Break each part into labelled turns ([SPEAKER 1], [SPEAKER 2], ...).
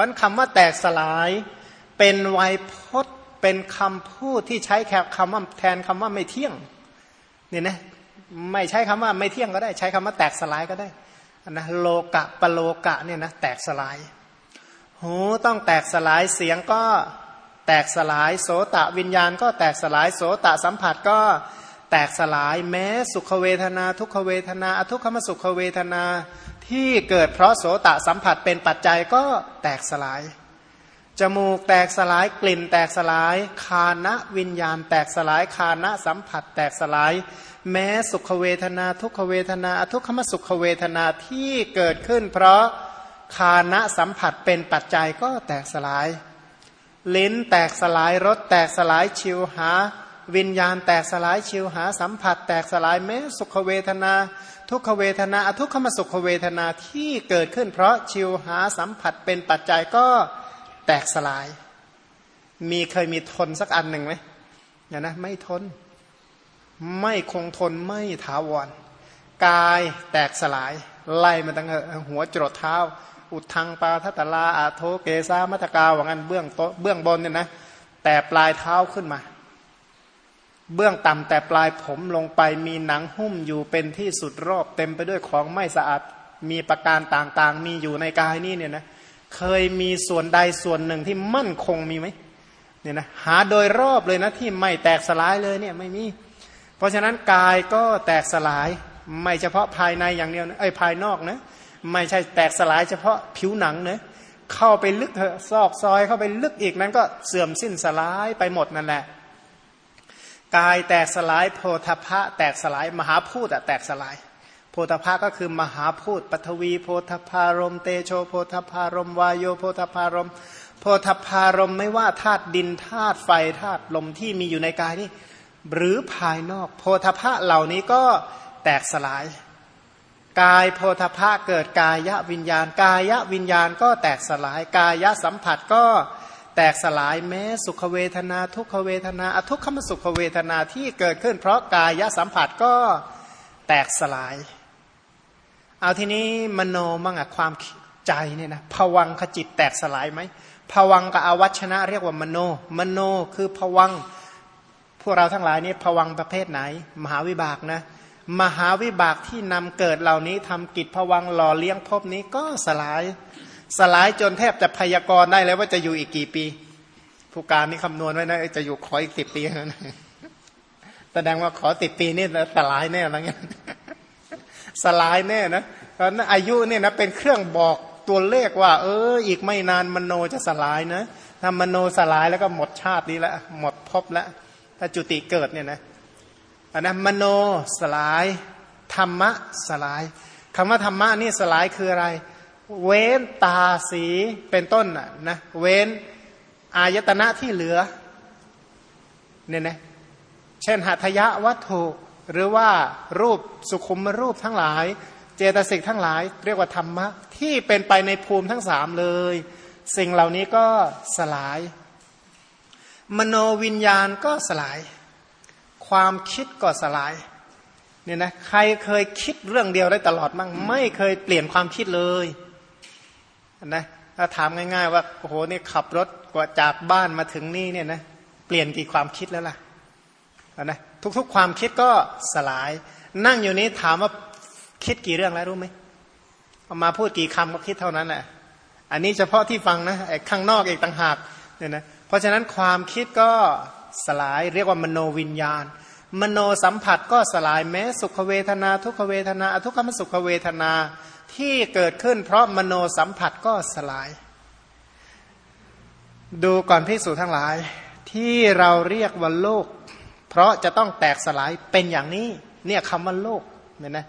[SPEAKER 1] ราะคำว่าแตกสลาย เป็นไวยพจน์เป็นคำพูดที่ใช้แค่คำว่าแทนคำว่าไม่เที่ยงเนี่ยนะไม่ใช้คำว่าไม่เที่ยงก็ได้ ใช้คำว่าแตกสลายก็ได้นะโลกะปโลกะเนี่ยนะแตกสลาย หูต้องแตกสลายเสียงก็แตกสลายโสตะวิญญาณก็แตกสลายโสตะสัมผัสก็แตกสลายแม้สุขเวทนา ทุกขเวทนา อทุกขมสุขเวทนา ที่เกิดเพราะโสตะสัมผัสเป็นปัจจัยก็แตกสลาย จมูกแตกสลายกลิ่นแตกสลายคานะวิญญาณ แตกสลายคานะสัมผัส แตกสลาย แม้สุขเวทนา ทุกขเวทนาอทุกขมสุขเวทนาที่เกิดขึ้น เพราะคานะสัมผัสเป็นปัจจัยก็แตกสลาย ลิ้นแตกสลายรสแตกสลายชิวหาวิญญาณแตกสลายชิวหาสัมผัส แตกสลายแม้สุขเวทนา ทุกขเวทนา อทุกขมสุขเวทนาที่เกิดขึ้น เพราะชิวหาสัมผัสเป็นปัจจัยก็แตกสลาย มีเคยมีทนสักอันหนึ่งไหมเนี่ยนะไม่ทน ไม่คงทนไม่ถาวร กายแตกสลาย ไล่มาตั้งหัวจรดเท้า อุทังปาทัตลาอาโทเกซามัตกาว่างั้นเบื้องเบื้องบนเนี่ยนะแต่ปลายเท้าขึ้นมา เบื้องต่ำแต่ปลายผมลงไปมีหนังหุ้มอยู่เป็นที่สุดรอบเต็มไปด้วยของไม่สะอาดมีประการต่างๆ มีอยู่ในกายนี่เนี่ยนะเคยมีส่วนใดส่วนหนึ่งที่มั่นคงมีไหมเนี่ยนะหาโดยรอบเลยนะที่ไม่แตกสลายเลยเนี่ยไม่มี เพราะฉะนั้นกายก็แตกสลายไม่เฉพาะภายในอย่างเดียวนะไอ้ภายนอกนะไม่ใช่แตกสลายเฉพาะผิวหนังเนะเข้าไปลึกซอกซอยเข้าไปลึกอีกนั้นก็เสื่อมสิ้นสลายไปหมดนั่นแหละ กายแตกสลายโพธพะแตกสลายมหาพูดอะแตกสลาย โพธพะก็คือมหาพูดปฐวีโพธพารม เตโชโพธพารมวายโยโพธพารม โพธพารมไม่ว่าธาตุดินธาตุไฟธาตุลมที่มีอยู่ในกายนี้หรือภายนอก โพธพะเหล่านี้ก็แตกสลาย กายโพธพะเกิดกายวิญญาณ กายวิญญาณก็แตกสลาย กายสัมผัสก็ แตกสลายแม้สุขเวทนา ทุกขเวทนาอทุกขมสุขเวทนาที่เกิดขึ้น เพราะกายสัมผัสก็แตกสลาย เอาทีนี้มโนมั่งอะความใจเนี่ยนะผวังขจิตแตกสลายไหมผวังกับอวัชนะ เรียกว่ามโน มโนคือผวังพวกเราทั้งหลายนี่ผวังประเภทไหน มหาวิบากนะ มหาวิบากที่นำเกิดเหล่านี้ทำกิจผวังหล่อเลี้ยงภพนี้ก็สลาย สลายจนแทบจะพยากรณ์ได้แล้วว่าจะอยู่อีกกี่ปี ผู้การนี่คำนวณไว้นะจะอยู่ขออีกสิบปีนะแสดงว่าขอติดปีนี่สลายแน่อะไรเงี้ยสลายแน่นะตอนนั้นอายุเนี่ยนะเป็นเครื่องบอกตัวเลขว่า เออ อีกไม่นานมโนจะสลายนะถ้ามโนสลายแล้วก็หมดชาตินี้แล้วหมดภพแล้วถ้าจุติเกิดเนี่ยนะอันนั้นมโนสลายธรรมะสลายคำว่าธรรมะนี่สลายคืออะไร เว้นตาสีเป็นต้นนะเว้นอายตนะที่เหลือเนี่ยนะเช่นหัตถยะวัตถุหรือว่ารูปสุขุมรูปทั้งหลาย เจตสิกทั้งหลาย เรียกว่าธรรมะ ที่เป็นไปในภูมิทั้งสามเลย สิ่งเหล่านี้ก็สลาย มโนวิญญาณก็สลาย ความคิดก็สลายเนี่ยนะใครเคยคิดเรื่องเดียวได้ตลอดมั้งไม่เคยเปลี่ยนความคิดเลย นะถ้าถามง่าย ๆ ว่าโอ้โหนี่ขับรถกว่าจากบ้านมาถึงนี่เนี่ยนะเปลี่ยนกี่ความคิดแล้วล่ะนะทุกๆ ความคิดก็สลาย นั่งอยู่นี้ถามว่าคิดกี่เรื่องแล้วรู้ไหมเอามาพูดกี่คำก็คิดเท่านั้นแหละอันนี้เฉพาะที่ฟังนะไอ้ข้างนอกเองต่างหากเนี่ยนะเพราะฉะนั้นความคิดก็สลายเรียกว่ามโนวิญญาณ มโนสัมผัสก็สลายแม้สุขเวทนา ทุกขเวทนา อทุกขมสุขเวทนา ที่เกิดขึ้นเพราะมโนสัมผัสก็สลาย ดูก่อนพิสูจทั้งหลาย ที่เราเรียกว่าโลก เพราะจะต้องแตกสลายเป็นอย่างนี้ เนี่ยคำว่าโลกเนี่ยนะ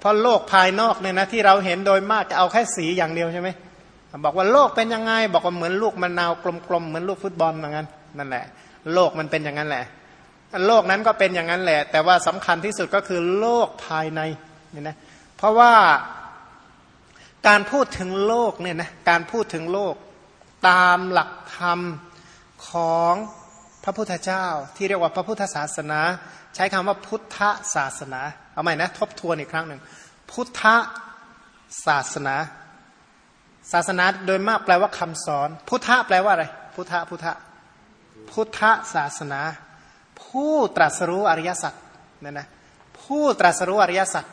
[SPEAKER 1] เพราะโลกภายนอกเนี่ยนะที่เราเห็นโดยมากจะเอาแค่สีอย่างเดียวใช่ไหมบอกว่าโลกเป็นยังไง บอกว่าเหมือนลูกมะนาวกลมๆเหมือนลูกฟุตบอลเหมือนกันนั่นแหละ โลกมันเป็นอย่างนั้นแหละ โลกนั้นก็เป็นอย่างนั้นแหละ แต่ว่าสำคัญที่สุดก็คือโลกภายในเนี่ยนะเพราะว่า การพูดถึงโลกเนี่ยนะการพูดถึงโลก ตามหลักธรรมของพระพุทธเจ้า ที่เรียกว่าพระพุทธศาสนา ใช้คำว่าพุทธศาสนา เอาใหม่นะทบทวนอีกครั้งหนึ่งพุทธศาสนา ศาสนาโดยมากแปลว่าคำสอน พุทธะแปลว่าอะไร พุทธะพุทธะพุทธศาสนา ผู้ตรัสรู้อริยสัจเนั่นนะผู้ตรัสรู้อริยสัจ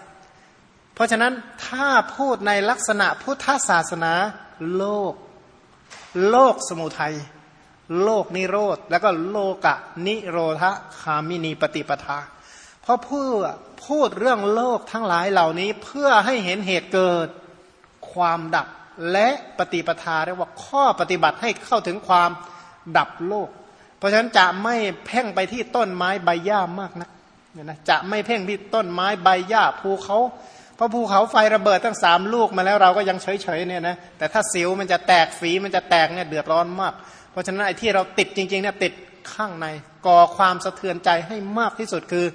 [SPEAKER 1] เพราะฉะนั้นถ้าพูดในลักษณะพุทธศาสนาโลก โลกสมุทัย โลกนิโรธ แล้วก็โลกะนิโรธคามินีปฏิปทา เพราะพูดพูดเรื่องโลกทั้งหลายเหล่านี้เพื่อให้เห็นเหตุเกิดความดับและปฏิปทาเรียกว่าข้อปฏิบัติให้เข้าถึงความดับโลก เพราะฉะนั้นจะไม่เพ่งไปที่ต้นไม้ใบหญ้ามากนะนะจะไม่เพ่งที่ต้นไม้ใบหญ้าภูเขา พราะภูเขาไฟระเบิดตั้งสามลูกมาแล้วเราก็ยังเฉยๆเนี่ยนะแต่ถ้าสิวมันจะแตกฝีมันจะแตกเนี่ยเดือดร้อนมาก เพราะฉะนั้นไอ้ที่เราติดจริงๆเนี่ยติดข้างในก่อความสะเทือนใจให้มากที่สุดคือ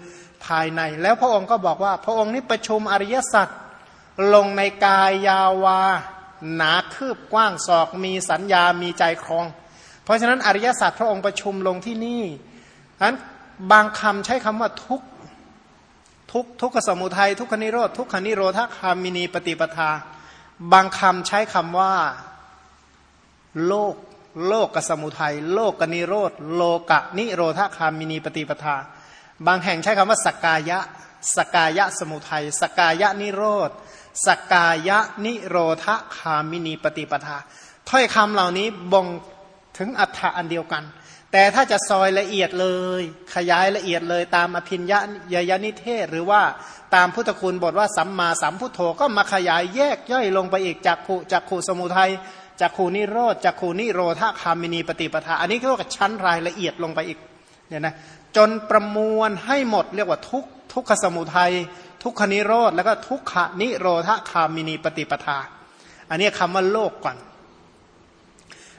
[SPEAKER 1] ภายใน แล้วพระองค์ก็บอกว่า พระองค์นี้ประชุมอริยสัจลงในกายยาวา หนาคืบกว้างศอกมีสัญญามีใจครอง เพราะฉะนั้นอริยสัจพระองค์ประชุมลงที่นี่นั้นบางคำใช้คำว่าทุก ทุกทุกขสมุทัยทุกขนิโรธทุกขนิโรธคามินีปฏิปทา บางคำใช้คำว่า โลก โลกกสมุทัยโลกกนิโรธโลกะนิโรธคามินีปฏิปทา บางแห่งใช้คำว่าสกายะสกายะสมุทัยสกายะนิโรธสกายะนิโรธคามินีปฏิปทา ถ้อยคำเหล่านี้บ่ง ถึงอัฏฐะอันเดียวกัน แต่ถ้าจะซอยละเอียดเลย ขยายละเอียดเลยตามอภินญญยนิเทศ หรือว่าตามพุทธคุณบทว่าสัมมาสัมพุทโธก็มาขยายแยกย่อยลงไปอีกจากขุจากขุสมุทัยจากขุนิโรธจากขุนิโรธาคามินีปฏิปทา อันนี้ก็ชั้นรายละเอียดลงไปอีกเนี่ยนะจนประมวลให้หมดเรียกว่าทุกทุกขสมุทัยทุกขนิโรธแล้วก็ทุกขนิโรธาคามินีปฏิปทา อันนี้คำว่าโลกก่อน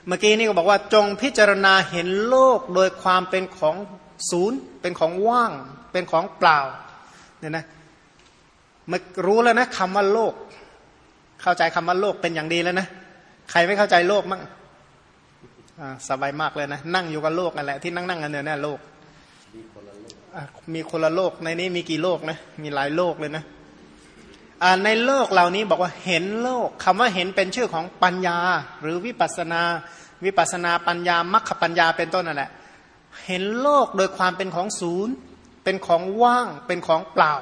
[SPEAKER 1] เมื่อกี้นี่ก็บอกว่าจงพิจารณาเห็นโลกโดยความเป็นของศูนย์ เป็นของว่าง เป็นของเปล่าเนี่ยนะมารู้แล้วนะคำว่าโลก เข้าใจคำว่าโลกเป็นอย่างดีแล้วนะใครไม่เข้าใจโลกมั่งสบายมากเลยนะ นั่งอยู่กับโลกนั่นแหละที่นั่งนั่งกันเนี่ยนะโลกมีคนละโลกในนี้มีกี่โลกนะมีหลายโลกเลยนะ ในโลกเหล่านี้บอกว่าเห็นโลกคำว่าเห็นเป็นชื่อของปัญญา หรือวิปัสนา วิปัสนาปัญญามัคคปัญญาเป็นต้นนั่นแหละเห็นโลกโดยความเป็นของศูนย์ เป็นของว่างเป็นของเปล่า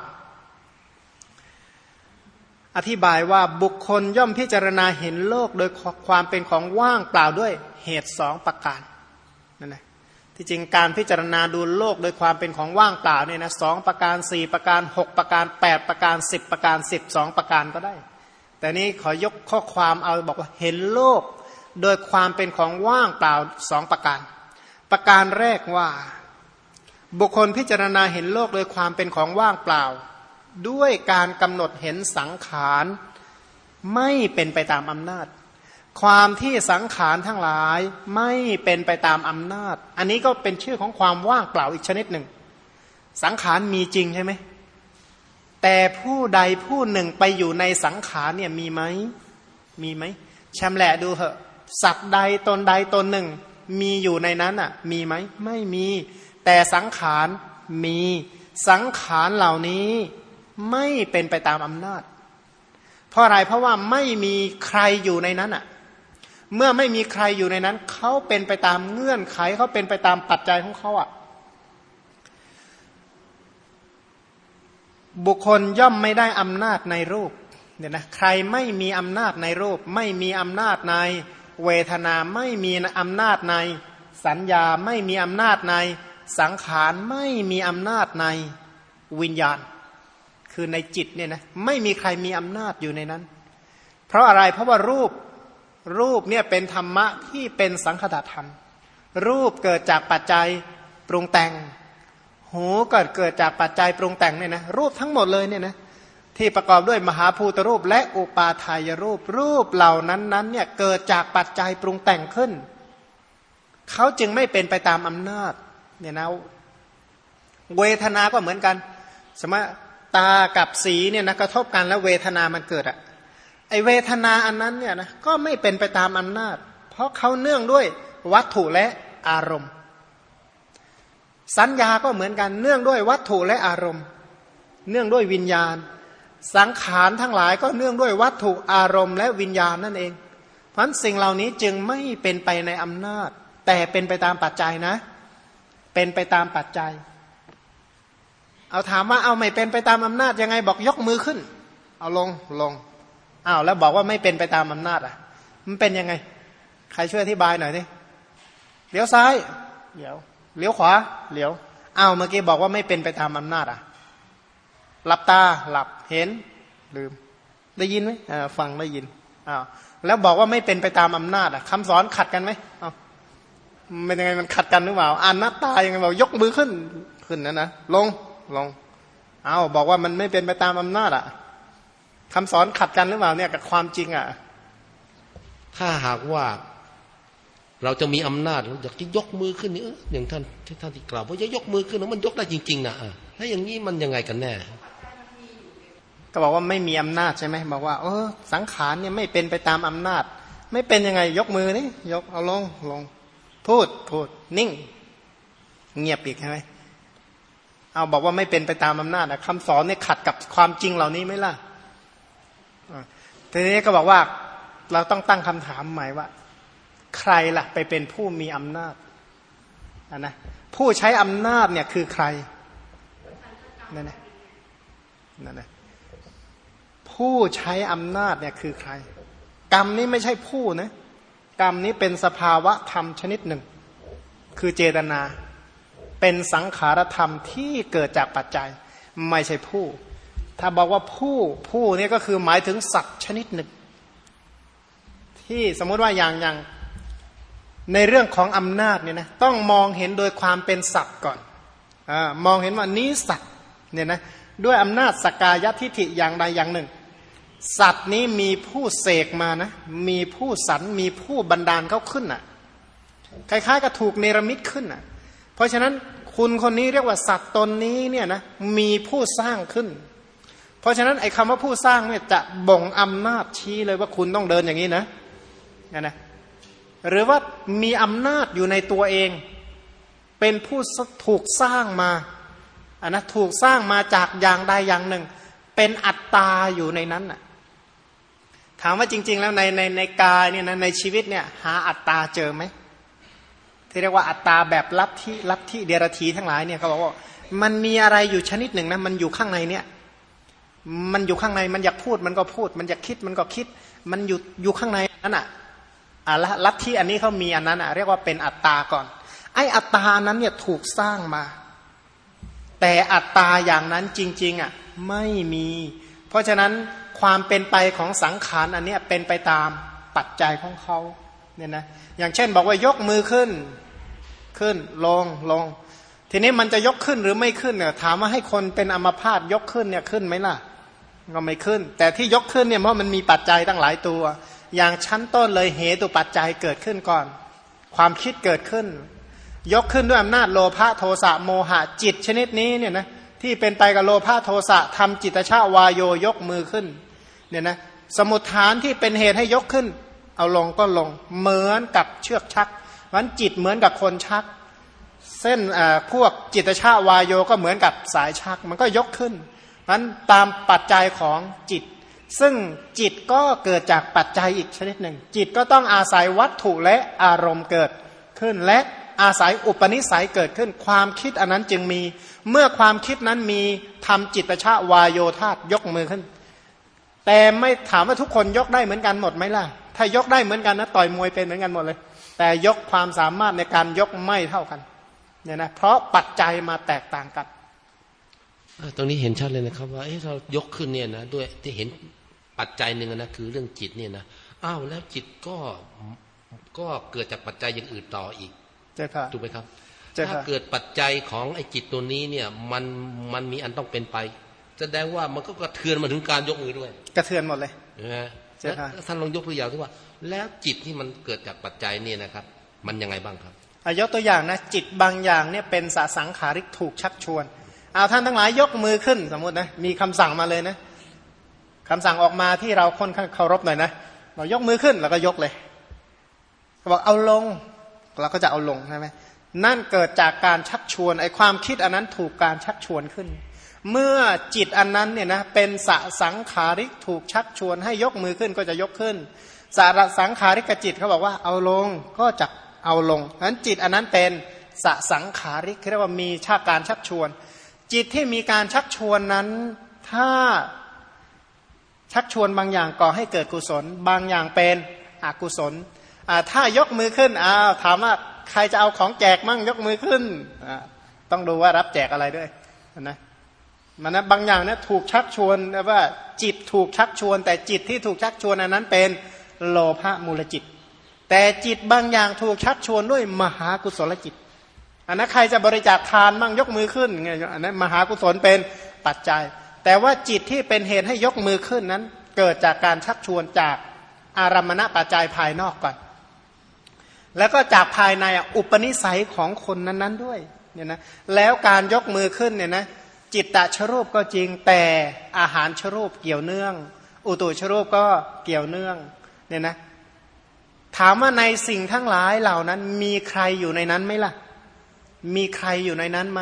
[SPEAKER 1] อธิบายว่าบุคคลย่อมพิจารณาเห็นโลกโดยความเป็นของว่างเปล่าด้วยเหตุสองประการ ที่จริงการพิจารณาดูโลกโดยความเป็นของว่างเปล่าเนี่ยนะสองประการสี่ประการหกประการแปดประการสิบประการสิบสองประการก็ได้ แต่นี้ขอยกข้อความเอาบอกว่าเห็นโลกโดยความเป็นของว่างเปล่าสองประการ ประการแรกว่า บุคคลพิจารณาเห็นโลกโดยความเป็นของว่างเปล่า ด้วยการกำหนดเห็นสังขารไม่เป็นไปตามอำนาจ ความที่สังขารทั้งหลายไม่เป็นไปตามอำนาจ อันนี้ก็เป็นชื่อของความว่างเปล่าอีกชนิดหนึ่ง สังขารมีจริงใช่ไหม แต่ผู้ใดผู้หนึ่งไปอยู่ในสังขารเนี่ยมีไหม มีไหมแชมแหละดูเถอะ สัตว์ใดตนใดตนหนึ่ง มีอยู่ในนั้นอะ มีไหม ไม่มี แต่สังขารมี สังขารเหล่านี้ไม่เป็นไปตามอำนาจ เพราะอะไร เพราะว่าไม่มีใครอยู่ในนั้นอะ เมื่อไม่มีใครอยู่ในนั้น เขาเป็นไปตามเงื่อนไขเขาเป็นไปตามปัจจัยของเขาอะ่ะ บุคคลย่อมไม่ได้อำนาจในรูปเนี่ยนะใครไม่มีอำนาจในรูป ไม่มีอำนาจในเวทนาไม่มีอำนาจในสัญญาไม่มีอำนาจในสังขารไม่มีอำนาจในวิญญาณ คือในจิตเนี่ยนะไม่มีใครมีอำนาจอยู่ในนั้น เพราะอะไรเพราะว่ารูป รูปเนี่ยเป็นธรรมะที่เป็นสังคตธรรม รูปเกิดจากปัจจัยปรุงแต่ง หูเกิดเกิดจากปัจจัยปรุงแต่งเนี่ยนะรูปทั้งหมดเลยเนี่ยนะที่ประกอบด้วยมหาภูตรูปและอุปาทายรูปรูปเหล่านั้นนั้นเนี่ยเกิดจากปัจจัยปรุงแต่งขึ้น เขาจึงไม่เป็นไปตามอำนาจเนี่ยนะเวทนาก็เหมือนกัน สมมติตากับสีเนี่ยนะกระทบกันแล้วเวทนามันเกิดอะ ไอเวทนาอันนั้นเนี่ยนะก็ไม่เป็นไปตามอำนาจ เพราะเขาเนื่องด้วยวัตถุและอารมณ์ สัญญาก็เหมือนกันเนื่องด้วยวัตถุและอารมณ์ เนื่องด้วยวิญญาณ สังขารทั้งหลายก็เนื่องด้วยวัตถุอารมณ์และวิญญาณนั่นเอง เพราะสิ่งเหล่านี้จึงไม่เป็นไปในอำนาจ แต่เป็นไปตามปัจจัยนะ เป็นไปตามปัจจัย เอาถามว่าเอาไม่เป็นไปตามอำนาจยังไงบอกยกมือขึ้น เอาลงลง อ้าวแล้วบอกว่าไม่เป็นไปตามอำนาจอะ มันเป็นยังไง ใครช่วยอธิบายหน่อยดิเลี้ยวซ้ายเลี้ยวเลี้ยวขวาเลี้ยวอ้าวเมื่อกี้บอกว่าไม่เป็นไปตามอำนาจอะหลับตาหลับเห็นลืม ได้ยินไหมฟังได้ยินอ้าวแล้วบอกว่าไม่เป็นไปตามอำนาจอะคำสอนขัดกันไหมอ้าวเป็นยังไงมันขัดกันหรือเปล่าอ่านหน้าตายังไงบอกยกมือขึ้นขึ้นนะนะลงลงอ้าวบอกว่ามันไม่เป็นไปตามอำนาจอะ คำสอนขัดกันหรือเปล่าเนี่ยกับความจริงอะ
[SPEAKER 2] ถ้าหากว่าเราจะมีอำนาจอยากจะยกมือขึ้นนี่อย่างท่านที่ท่านที่กล่าวว่าจะยกมือขึ้นแล้วมันยกได้จริงๆนะถ้าอย่างนี้มันยังไงกันแน่
[SPEAKER 1] ก็บอกว่าไม่มีอำนาจใช่ไหมบอกว่า เออ สังขารเนี่ยไม่เป็นไปตามอำนาจ ไม่เป็นยังไงยกมือนี่ยกเอาลงลง พูดพูดนิ่ง เงียบอีกใช่ไหมเอาบอกว่าไม่เป็นไปตามอำนาจนะคำสอนเนี่ยขัดกับความจริงเหล่านี้ไหมล่ะ ทีนี้ก็บอกว่าเราต้องตั้งคำถามใหม่ว่า ใครล่ะไปเป็นผู้มีอำนาจนะผู้ใช้อำนาจเนี่ยคือใครนั่นนะนั่นนะผู้ใช้อำนาจเนี่ยคือใคร กรรมนี้ไม่ใช่ผู้นะกรรมนี้เป็นสภาวะธรรมชนิดหนึ่ง คือเจตนา เป็นสังขารธรรมที่เกิดจากปัจจัย ไม่ใช่ผู้ ถ้าบอกว่าผู้ผู้นี่ก็คือหมายถึงสัตว์ชนิดหนึ่ง ที่สมมติว่าอย่างอย่างในเรื่องของอำนาจเนี่ยนะต้องมองเห็นโดยความเป็นสัตว์ก่อนอมองเห็นว่านี้สัตว์เนี่ยนะด้วยอำนาจสกายทิฐิอย่างใดอย่างหนึ่ง สัตว์นี้มีผู้เสกมานะมีผู้สรรมีผู้บันดาลเขาขึ้นอะคล้ายๆกับถูกเนรมิตขึ้นอะ เพราะฉะนั้นคุณคนนี้เรียกว่าสัตว์ตนนี้เนี่ยนะมีผู้สร้างขึ้น เพราะฉะนั้นไอ้คำว่าผู้สร้างเนี่ยจะบ่งอำนาจชี้เลยว่าคุณต้องเดินอย่างนี้นะนะนะหรือว่ามีอำนาจอยู่ในตัวเอง เป็นผู้ถูกสร้างมาอันนะถูกสร้างมาจากอย่างใดอย่างหนึ่ง เป็นอัตตาอยู่ในนั้นน่ะถามว่าจริง ๆ แล้วในในในกายเนี่ยนะในชีวิตเนี่ยหาอัตตาเจอไหมที่เรียกว่าอัตตาแบบลัทธิลัทธิเดรธีทั้งหลายเนี่ยเขาบอกว่ามันมีอะไรอยู่ชนิดหนึ่งนะมันอยู่ข้างในเนี่ย มันอยู่ข้างในมันอยากพูดมันก็พูด มันอยากคิดมันก็คิด มันอยู่อยู่ข้างในนั่นอะอะลัทธิอันนี้เขามีอันนั้นอะเรียกว่าเป็นอัตตาก่อน ไอ้อัตตานั้นเนี่ยถูกสร้างมา แต่อัตตาอย่างนั้นจริง ๆอะไม่มี เพราะฉะนั้นความเป็นไปของสังขารอันนี้เป็นไปตามปัจจัยของเขาเนี่ยนะอย่างเช่นบอกว่ายกมือขึ้นขึ้นลงลง ทีนี้มันจะยกขึ้นหรือไม่ขึ้นเนี่ยถามว่าให้คนเป็นอัมพาตยกขึ้นเนี่ยขึ้นไหมล่ะ ก็ไม่ขึ้น แต่ที่ยกขึ้นเนี่ยเพราะมันมีปัจจัยตั้งหลายตัว อย่างชั้นต้นเลยเหตุปัจจัยเกิดขึ้นก่อน ความคิดเกิดขึ้น ยกขึ้นด้วยอำนาจโลภะโทสะโมหะจิตชนิดนี้เนี่ยนะที่เป็นไปกับโลภะโทสะทำจิตชาวายโยยกมือขึ้นเนี่ยนะสมุทฐานที่เป็นเหตุให้ยกขึ้น เอาลงก็ลงเหมือนกับเชือกชักวันจิตเหมือนกับคนชัก เส้นพวกจิตชาวายโยก็เหมือนกับสายชัก มันก็ยกขึ้น นั้นตามปัจจัยของจิต ซึ่งจิตก็เกิดจากปัจจัยอีกชนิดหนึ่ง จิตก็ต้องอาศัยวัตถุและอารมณ์เกิดขึ้น และอาศัยอุปนิสัยเกิดขึ้น ความคิดอันนั้นจึงมี เมื่อความคิดนั้นมีทำจิตชาวายโยธาตยกมือขึ้น แต่ไม่ถามว่าทุกคนยกได้เหมือนกันหมดไหมล่ะ ถ้ายกได้เหมือนกันนะต่อยมวยเป็นเหมือนกันหมดเลย แต่ยกความสามารถในการยกไม่เท่ากันเนี่ยนะเพราะปัจจัยมาแตกต่างกัน
[SPEAKER 2] ตรงนี้เห็นชัดเลยนะครับ ว่าเอเรายกขึ้นเนี่ยนะด้วยที่เห็นปัจจัยหนึ่งนะคือเรื่องจิตเนี่ยนะอ้าวแล้วจิตก็ก็เกิดจากปัจจัยอย่างอื่นต่ออีก
[SPEAKER 1] ใช่ค่ะ
[SPEAKER 2] ถูกไหมครับถ้าเกิดปัจจัยของไอ้จิตตัวนี้เนี่ย มันมันมีอันต้องเป็นไป แสดงว่ามันก็กระเทือนมาถึงการยกมือด้วย
[SPEAKER 1] กระเทือนหมดเลย
[SPEAKER 2] นะใช่ค่ะท่านลองยกตัวอย่างที่ว่า แล้วจิตที่มันเกิดจากปัจจัยเนี่ยนะครับ มันยังไงบ้างครับ
[SPEAKER 1] ยกตัวอย่างนะจิตบางอย่างเนี่ยเป็นสสังขาริกถูกชักชวน เอาท่านทั้งหลายยกมือขึ้นสมมตินะมีคำสั่งมาเลยนะคำสั่งออกมาที่เราคนเคารพหน่อยนะเรายกมือขึ้นแล้วก็ยกเลยเขาบอกเอาลงเราก็จะเอาลงใช่ไหมนั่นเกิดจากการชักชวนไอความคิดอันนั้นถูกการชักชวนขึ้น เมื่อจิตอันนั้นเนี่ยนะเป็นสสังขาริกถูกชักชวนให้ยกมือขึ้นก็จะยกขึ้น สารสังขาริกจิตเขาบอกว่าเอาลงก็จะเอาลงนั้นจิตอันนั้นเป็นสสังขาริกเรียกว่ามีชาการชักชวน จิตที่มีการชักชวนนั้น ถ้าชักชวนบางอย่างก่อให้เกิดกุศล บางอย่างเป็นอกุศลถ้ายกมือขึ้นอ้าวถามว่าใครจะเอาของแจกมั่งยกมือขึ้นต้องดูว่ารับแจกอะไรด้วยนะมันนะบางอย่างนะถูกชักชวนว่าจิตถูกชักชวน แต่จิตที่ถูกชักชวนอันนั้นเป็นโลภะมูลจิต แต่จิตบางอย่างถูกชักชวนด้วยมหากุศลจิต อันนั้นใครจะบริจาคทานมั่งยกมือขึ้นไงอันนั้นมหากุศลเป็นปัจจัย แต่ว่าจิตที่เป็นเหตุให้ยกมือขึ้นนั้น เกิดจากการชักชวนจากอารมณปัจจัยภายนอกก่อน แล้วก็จากภายในอุปนิสัยของคนนั้น ๆด้วยเนี่ยนะแล้วการยกมือขึ้นเนี่ยนะจิตตะชรูปก็จริงแต่อาหารชรูปเกี่ยวเนื่อง อุตุชรูปก็เกี่ยวเนื่องเนี่ยนะถามว่าในสิ่งทั้งหลายเหล่านั้นมีใครอยู่ในนั้นไหมล่ะ มีใครอยู่ในนั้นไหม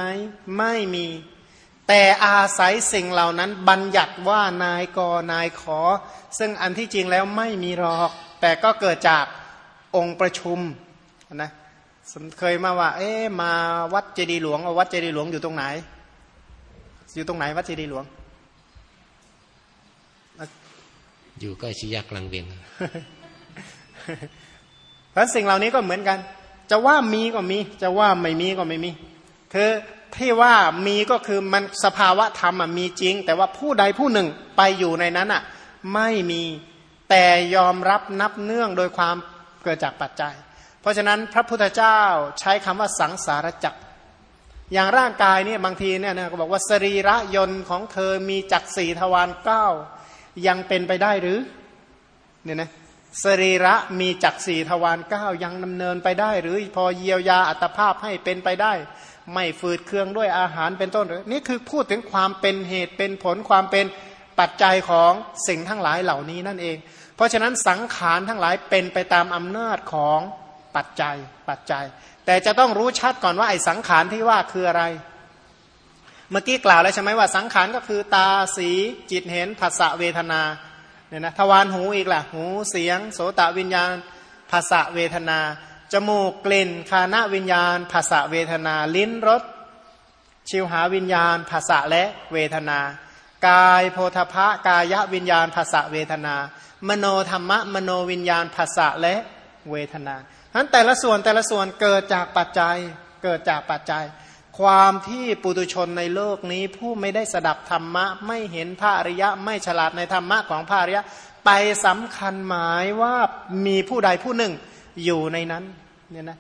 [SPEAKER 1] ไม่มี แต่อาศัยสิ่งเหล่านั้นบัญญัติว่านายกนายขอ ซึ่งอันที่จริงแล้วไม่มีหรอก แต่ก็เกิดจากองค์ประชุมนะเคยมาว่า เอ๊มาวัดเจดีหลวงวัดเจดีหลวงอยู่ตรงไหน อยู่ตรงไหนวัดเจดีหลวง
[SPEAKER 2] อยู่ใกล้ชิยักลังเวียง
[SPEAKER 1] เพราะสิ่งเหล่านี้ก็เหมือนกัน จะว่ามีก็มี จะว่าไม่มีก็ไม่มี คือที่ว่ามีก็คือมันสภาวะธรรมมีจริง แต่ว่าผู้ใดผู้หนึ่งไปอยู่ในนั้นอะไม่มีแต่ยอมรับนับเนื่องโดยความเกิดจากปัจจัย เพราะฉะนั้นพระพุทธเจ้าใช้คำว่าสังสารจักรอย่างร่างกายเนี่ยบางทีเนี่ยนะก็บอกว่าสรีระยนต์ของเธอมีจักสี่ทวารเก้ายังเป็นไปได้หรือเนี่ยนะ สรีระมีจักสี่ทวารเก้ายังดำเนินไปได้ หรือพอเยียวยาอัตภาพให้เป็นไปได้ ไม่ฝืดเคืองด้วยอาหารเป็นต้น นี่คือพูดถึงความเป็นเหตุเป็นผลความเป็นปัจจัยของสิ่งทั้งหลายเหล่านี้นั่นเอง เพราะฉะนั้นสังขารทั้งหลายเป็นไปตามอำนาจของปัจจัยปัจจัย แต่จะต้องรู้ชัดก่อนว่าไอ้สังขารที่ว่าคืออะไร เมื่อกี้กล่าวแล้วใช่ไหมว่าสังขารก็คือตาสีจิตเห็นภาษาเวทนา เนี่ยนะทวารหูอีกล่ะหูเสียง โสตวิญญาณภาษาเวทนา จมูกกลิ่นคานะวิญญาณภาษาเวทนา ลิ้นรสชิวหาวิญญาณภาษาและเวทนา กายโพธพะกายวิญญาณภาษาเวทนา มโนธรรมะมโนวิญญาณภาษาและเวทนานั้นแต่ละส่วนแต่ละส่วนเกิดจากปัจจัยเกิดจากปัจจัย ความที่ปุตุชนในโลกนี้ ผู้ไม่ได้สดับธรรมะ ไม่เห็นพระอริยะ ไม่ฉลาดในธรรมะของพระอริยะ ไปสำคัญหมายว่ามีผู้ใดผู้หนึ่งอยู่ในนั้นเนี่ยนะ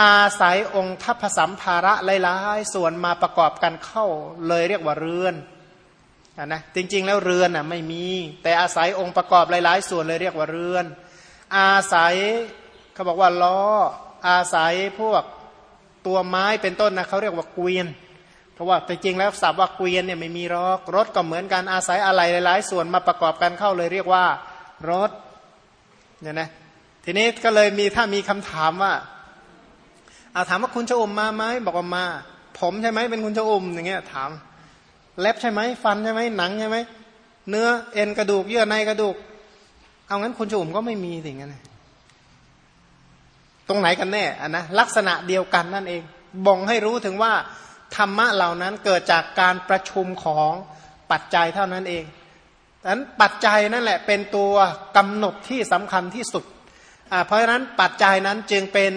[SPEAKER 1] อาศัยองค์ทัพสัมภาระหลายๆส่วนมาประกอบกันเข้าเลยเรียกว่าเรือนนะจริงๆแล้วเรือนอะไม่มี แต่อาศัยองค์ประกอบหลายๆ ส่วนเลยเรียกว่าเรือน อาศัยเขาบอกว่าล้ออาศัยพวก ตัวไม้เป็นต้นนะเขาเรียกว่าเกวียน เพราะว่าแต่จริงแล้วศัพท์ว่าเกวียนเนี่ยไม่มีรอกรถก็เหมือนกันอาศัยอะไรหลาย ๆ ส่วนมาประกอบกันเข้าเลยเรียกว่ารถเนี่ยนะทีนี้ก็เลยมีถ้ามีคำถามว่าอาถามว่าคุณจะอมมาไหมบอกว่ามา ผมใช่ไหมเป็นคุณจะอมอย่างเงี้ยถาม เล็บใช่ไหมฟันใช่ไหมหนังใช่ไหมเนื้อเอ็นกระดูกเยื่อในกระดูก เอางั้นคุณจะอมก็ไม่มีสิ่งนั้น ตรงไหนกันแน่อะนะลักษณะเดียวกันนั่นเอง บ่งให้รู้ถึงว่าธรรมะเหล่านั้นเกิดจากการประชุมของปัจจัยเท่านั้นเองดังนั้นปัจจัยนั่นแหละเป็นตัวกำหนดที่สำคัญที่สุด เพราะฉะนั้นปัจจัยนั้นจึงเป็น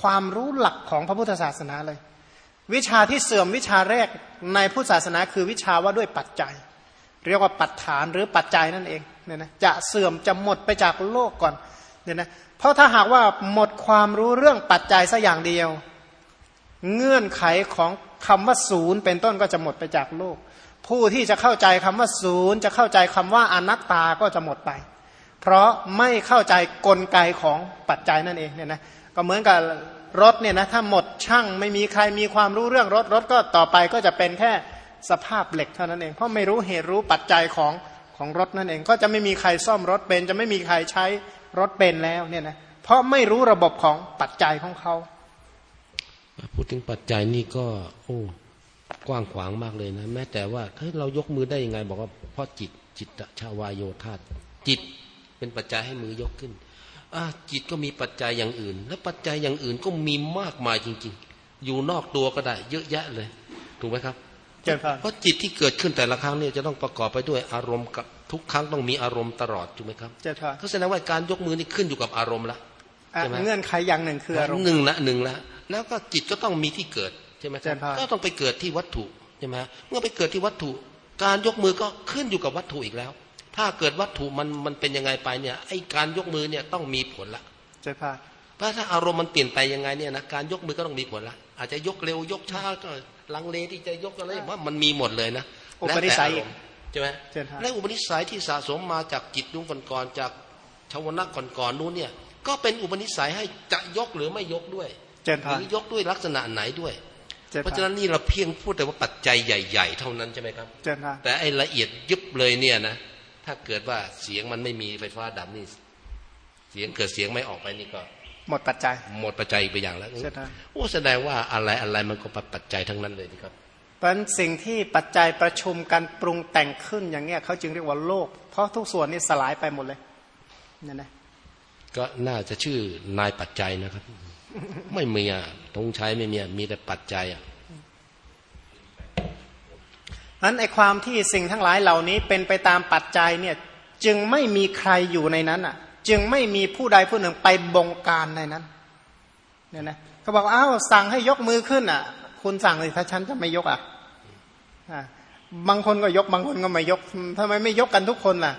[SPEAKER 1] ความรู้หลักของพระพุทธศาสนาเลย วิชาที่เสื่อมวิชาแรกในพุทธศาสนาคือวิชาว่าด้วยปัจจัย เรียกว่าปัจฐานหรือปัจจัยนั่นเองเนี่ยนะจะเสื่อมจะหมดไปจากโลกก่อนเนี่ยนะ เพราะถ้าหากว่าหมดความรู้เรื่องปัจจัยสัอย่างเดียว เงื่อนไขของคำว่าศูนย์เป็นต้นก็จะหมดไปจากโลก ผู้ที่จะเข้าใจคำว่าศูนย์จะเข้าใจคำว่าอนัตตาก็จะหมดไป เพราะไม่เข้าใจกลไกของปัจจัยนั่นเองเนี่ยนะก็เหมือนกับรถเนี่ยนะถ้าหมดช่างไม่มีใครมีความรู้เรื่องรถรถก็ต่อไปก็จะเป็นแค่สภาพเหล็กเท่านั้นเอง เพราะไม่รู้เหตุรู้ปัจจัยของของรถนั่นเอง ก็จะไม่มีใครซ่อมรถเป็น จะไม่มีใครใช้ รถเป็นแล้วเนี่ยนะเพราะไม่รู้ระบบของปัจจัยของเขา
[SPEAKER 2] พูดถึงปัจจัยนี่ก็ โอ้กว้างขวางมากเลยนะ แม้แต่ว่าเฮ้ยเรายกมือได้ยังไง บอกว่าเพราะจิตจิตชาวายโยธาจิตเป็นปัจจัยให้มือยกขึ้นอ่าจิตก็มีปัจจัยอย่างอื่น และปัจจัยอย่างอื่นก็มีมากมายจริง ๆ อยู่นอกตัวก็ได้ เยอะแยะเลย ถูกไหมครับ
[SPEAKER 1] เจริญพร
[SPEAKER 2] เพราะจิตที่เกิดขึ้นแต่ละครั้งเนี่ยจะต้องประกอบไปด้วยอารมณ์กับ ทุกครั้งต้องมีอารมณ์ตลอดถูกไหมครับ
[SPEAKER 1] เจริญพร
[SPEAKER 2] ก็แสดงว่าการยกมือนี่ขึ้นอยู่กับอารมณ์ละ
[SPEAKER 1] อะ
[SPEAKER 2] ใช่ไหม
[SPEAKER 1] เงื่อนไขอย่างหนึ่งคืออารมณ์
[SPEAKER 2] หนึ่งละหนึ่งละแล้วก็จิตก็ต้องมีที่เกิดใช่ไหมค
[SPEAKER 1] เจริ
[SPEAKER 2] รับ
[SPEAKER 1] ญพร
[SPEAKER 2] ก็ต้องไปเกิดที่วัตถุใช่ไหมเมื่อไปเกิดที่วัตถุ การยกมือก็ขึ้นอยู่กับวัตถุอีกแล้ว ถ้าเกิดวัตถุมันมันเป็นยังไงไปเนี่ยไอการยกมือเนี่ยต้องมีผลละ
[SPEAKER 1] เจริญพร
[SPEAKER 2] เพราะถ้าอารมณ์มันเปลี่ยนไปยังไงเนี่ยนะการยกมือก็ต้องมีผลละอาจจะยกเร็วยกช้าก็ลังเลที่จะยกอะไรว่ามันมีหมดเลยนะ
[SPEAKER 1] อุปนิสัย
[SPEAKER 2] แล้วแต่อารมณ์ใช่ไหม
[SPEAKER 1] เจริญพร
[SPEAKER 2] และอุปนิสัยที่สะสมมาจากจิตนุ่งก่อนๆจากชาวนะก่อนๆนู้นเนี่ยก็เป็นอุปนิสัยให้จะยกหรือไม่ยกด้วย
[SPEAKER 1] เจริญ
[SPEAKER 2] ห
[SPEAKER 1] พ
[SPEAKER 2] รื
[SPEAKER 1] ร
[SPEAKER 2] อยกด้วยลักษณะไหนด้วย
[SPEAKER 1] เจริญ
[SPEAKER 2] เพ
[SPEAKER 1] พ
[SPEAKER 2] ราะฉะนั้นนี่เราเพียงพูดแต่ว่าปัจจัยใหญ่ ๆ เท่านั้นใช่ไหมครับ
[SPEAKER 1] เจริญพร
[SPEAKER 2] แต่ไอ้ละเอียดยิบเลยเนี่ยนะถ้าเกิดว่าเสียงมันไม่มีไฟฟ้าดับนี่เสียงเกิดเสียงไม่ออกไปนี่ก็
[SPEAKER 1] หมดปัจจัย
[SPEAKER 2] หมดปัจจัยไปอย่างแล้ว
[SPEAKER 1] ใช่ครับ
[SPEAKER 2] โอ้แสดงว่าอะไรอะไรมันก็ปัจจัยทั้งนั้นเลยนะครับ
[SPEAKER 1] เพราะฉะนั้นสิ่งที่ปัจจัยประชุมกันปรุงแต่งขึ้นอย่างเงี้ยเขาจึงเรียกว่าโลก เพราะทุกส่วนนี่สลายไปหมดเลยนั่นนะ
[SPEAKER 2] ก็น่าจะชื่อนายปัจจัยนะครับ ไม่มีอะธงชัยไม่มีอะมีแต่ปัจจัยอะ
[SPEAKER 1] นั้นไอความที่สิ่งทั้งหลายเหล่านี้เป็นไปตามปัจจัยเนี่ยจึงไม่มีใครอยู่ในนั้นอะ จึงไม่มีผู้ใดผู้หนึ่งไปบงการในนั้นเนี่ยนะเขาบอกว่าอ้าวสั่งให้ยกมือขึ้นอะ คุณสั่งเลยถ้าฉันจะไม่ยกอะบางคนก็ยกบางคนก็ไม่ยกทำไมไม่ยกกันทุกคนล่ะ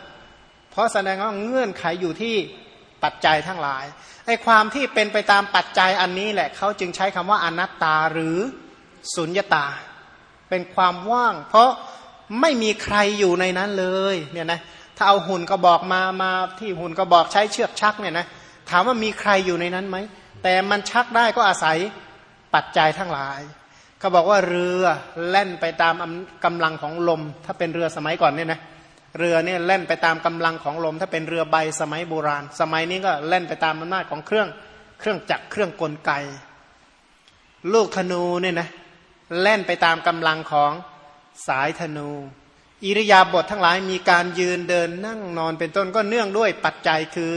[SPEAKER 1] เพราะแสดงว่าเงื่อนไขอยู่ที่ปัจจัยทั้งหลายไอ้ความที่เป็นไปตามปัจจัยอันนี้แหละเขาจึงใช้คำว่าอนัตตาหรือสุญญตา เป็นความว่าง เพราะไม่มีใครอยู่ในนั้นเลยเนี่ยนะถ้าเอาหุ่นกระบอกมามาที่หุ่นกระบอกใช้เชือกชักเนี่ยนะถามว่ามีใครอยู่ในนั้นไหมแต่มันชักได้ก็อาศัยปัจจัยทั้งหลาย เขาบอกว่าเรือแล่นไปตามอำกำลังของลม ถ้าเป็นเรือสมัยก่อนเนี่ยนะเรือเนี่ยแล่นไปตามกำลังของลม ถ้าเป็นเรือใบสมัยโบราณ สมัยนี้ก็แล่นไปตามอำนาจของเครื่องเครื่องจักรเครื่องกลไก ลูกธนูเนี่ยนะแล่นไปตามกำลังของสายธนู อิริยาบถทั้งหลายมีการยืนเดินนั่งนอนเป็นต้นก็เนื่องด้วยปัจจัยคือ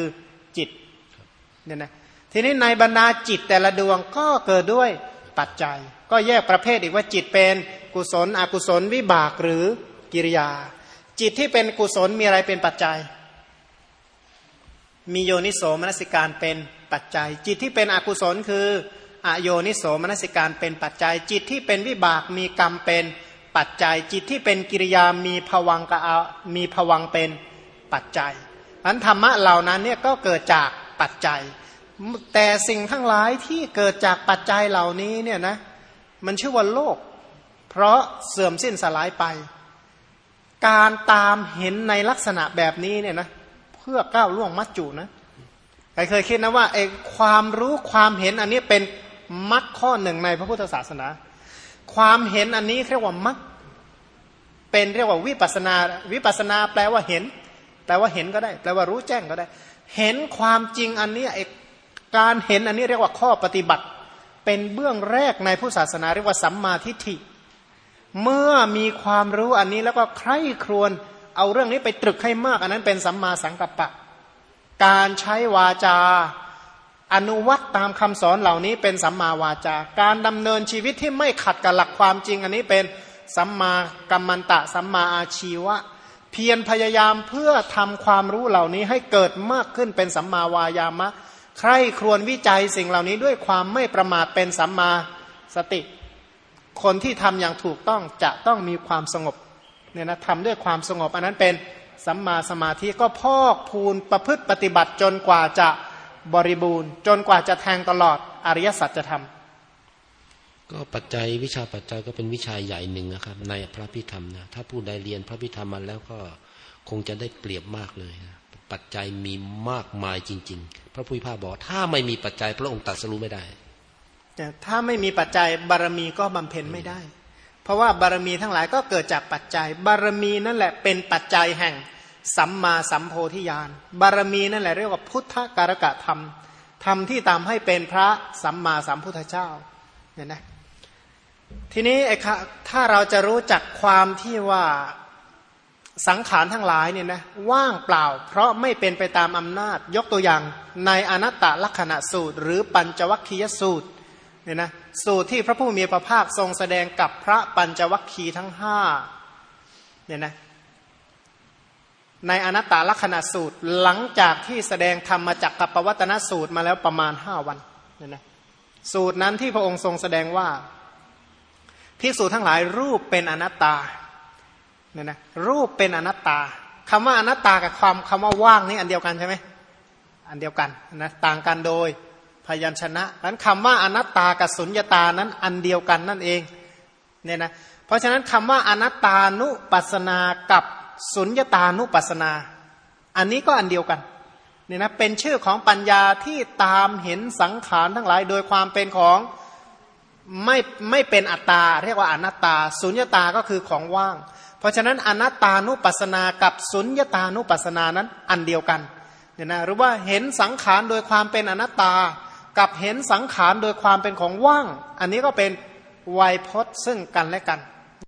[SPEAKER 1] จิตเนี่ยนะทีนี้ในบรรดาจิตแต่ละดวงก็เกิดด้วยปัจจัย ก็แยกประเภทอีกว่าจิตเป็นกุศล อกุศลวิบากหรือกิริยา จิตที่เป็นกุศลมีอะไรเป็นปัจจัย มีโยนิโสมนสิการเป็นปัจจัย จิตที่เป็นอกุศลคืออโยนิโสมนสิการเป็นปัจจัย จิตที่เป็นวิบากมีกรรมเป็นปัจจัย จิตที่เป็นกิริยามีภวังกะมีภวังเป็นปัจจัยอันธรรมะเหล่านั้นเนี่ยก็เกิดจากปัจจัย แต่สิ่งทั้งหลายที่เกิดจากปัจจัยเหล่านี้เนี่ยนะ มันชื่อว่าโลก เพราะเสื่อมสิ้นสลายไป การตามเห็นในลักษณะแบบนี้เนี่ยนะเพื่อก้าวล่วงมัจจุนะใครเคยคิดนะว่าไอ้ความรู้ความเห็นอันนี้เป็นมัดข้อหนึ่งในพระพุทธศาสนา ความเห็นอันนี้เรียกว่ามัดเป็นเรียกว่าวิปัสนา วิปัสนาแปลว่าเห็น แปลว่าเห็นก็ได้ แปลว่ารู้แจ้งก็ได้ เห็นความจริงอันนี้ไอ้การเห็นอันนี้เรียกว่าข้อปฏิบัติ เป็นเบื้องแรกในพุทธศาสนาเรียกว่าสัมมาทิฏฐิ เมื่อมีความรู้อันนี้แล้วก็ใคร่ครวญเอาเรื่องนี้ไปตรึกให้มาก อันนั้นเป็นสัมมาสังกัปปะ การใช้วาจาอนุวัตตามคำสอนเหล่านี้เป็นสัมมาวาจา การดำเนินชีวิตที่ไม่ขัดกับหลักความจริง อันนี้เป็นสัมมากัมมันตะ สัมมาอาชีวะ เพียรพยายามเพื่อทำความรู้เหล่านี้ให้เกิดมากขึ้นเป็นสัมมาวายามะ ใคร่ครวญวิจัยสิ่งเหล่านี้ด้วยความไม่ประมาทเป็นสัมมาสติ คนที่ทำอย่างถูกต้องจะต้องมีความสงบเนี่ยนะทำด้วยความสงบ อันนั้นเป็นสัมมาสมาธิก็พอกพูนประพฤติปฏิบัติจนกว่าจะบริบูรณ์ จนกว่าจะแทงตลอดอริยสัจธรรม
[SPEAKER 2] ก็ปัจจัยวิชาปัจจัยก็เป็นวิชาใหญ่หนึ่งนะครับ ในพระพิธรรมนะถ้าผู้ใดเรียนพระพิธรรมมาแล้วก็คงจะได้เปรียบมากเลยนะ ปัจจัยมีมากมายจริง ๆ พระพุทธภาบอกถ้าไม่มีปัจจัย พระองค์ตรัสรู้ไม่ได้
[SPEAKER 1] แต่ถ้าไม่มีปัจจัยบารมีก็บำเพ็ญไม่ได้ เพราะว่าบารมีทั้งหลายก็เกิดจากปัจจัย บารมีนั่นแหละเป็นปัจจัยแห่งสัมมาสัมโพธิญาณบารมีนั่นแหละเรียกว่าพุทธการกะธรรมธรรมที่ตามให้เป็นพระสัมมาสัมพุทธเจ้าเนี่ยนะทีนี้ไอ้ถ้าเราจะรู้จักความที่ว่า สังขารทั้งหลายเนี่ยนะว่างเปล่า เพราะไม่เป็นไปตามอำนาจ ยกตัวอย่างในอนัตตลักษณะสูตร หรือปัญจวัคคียสูตรเนี่ยนะสูตรที่พระผู้มีพระภาคทรงแสดงกับพระปัญจวัคคีย์ทั้งห้าเนี่ยนะในอนัตตลักษณะสูตรหลังจากที่แสดงธรรมจักรปวัตนสูตรมาแล้วประมาณห้าวันเนี่ยนะสูตรนั้นที่พระองค์ทรงแสดงว่าภิกษุทั้งหลายรูปเป็นอนัตตา เนี่ยนะรูปเป็นอนัตตาคำว่าอนัตตากับความคำว่าว่างนี่อันเดียวกันใช่ไหมอันเดียวกันนะต่างกันโดยพยัญชนะนั้นคำว่าอนัตตากับสุญญตานั้นอันเดียวกันนั่นเองเนี่ยนะเพราะฉะนั้นคำว่าอนัตตานุปัสนากับสุญญตานุปัสนา อันนี้ก็อันเดียวกันเนี่ยนะเป็นชื่อของปัญญาที่ตามเห็นสังขารทั้งหลายโดยความเป็นของไม่ไม่เป็นอัตตา เรียกว่าอนัตตา สุญญตาก็คือของว่าง เพราะฉะนั้นอนัตตานุปัสสนากับสุญญตานุปัสสนานั้นอันเดียวกันเนี่ยนะหรือว่าเห็นสังขารโดยความเป็นอนัตตา กับเห็นสังขารโดยความเป็นของว่าง อันนี้ก็เป็นไวยพจน์ซึ่งกันและกัน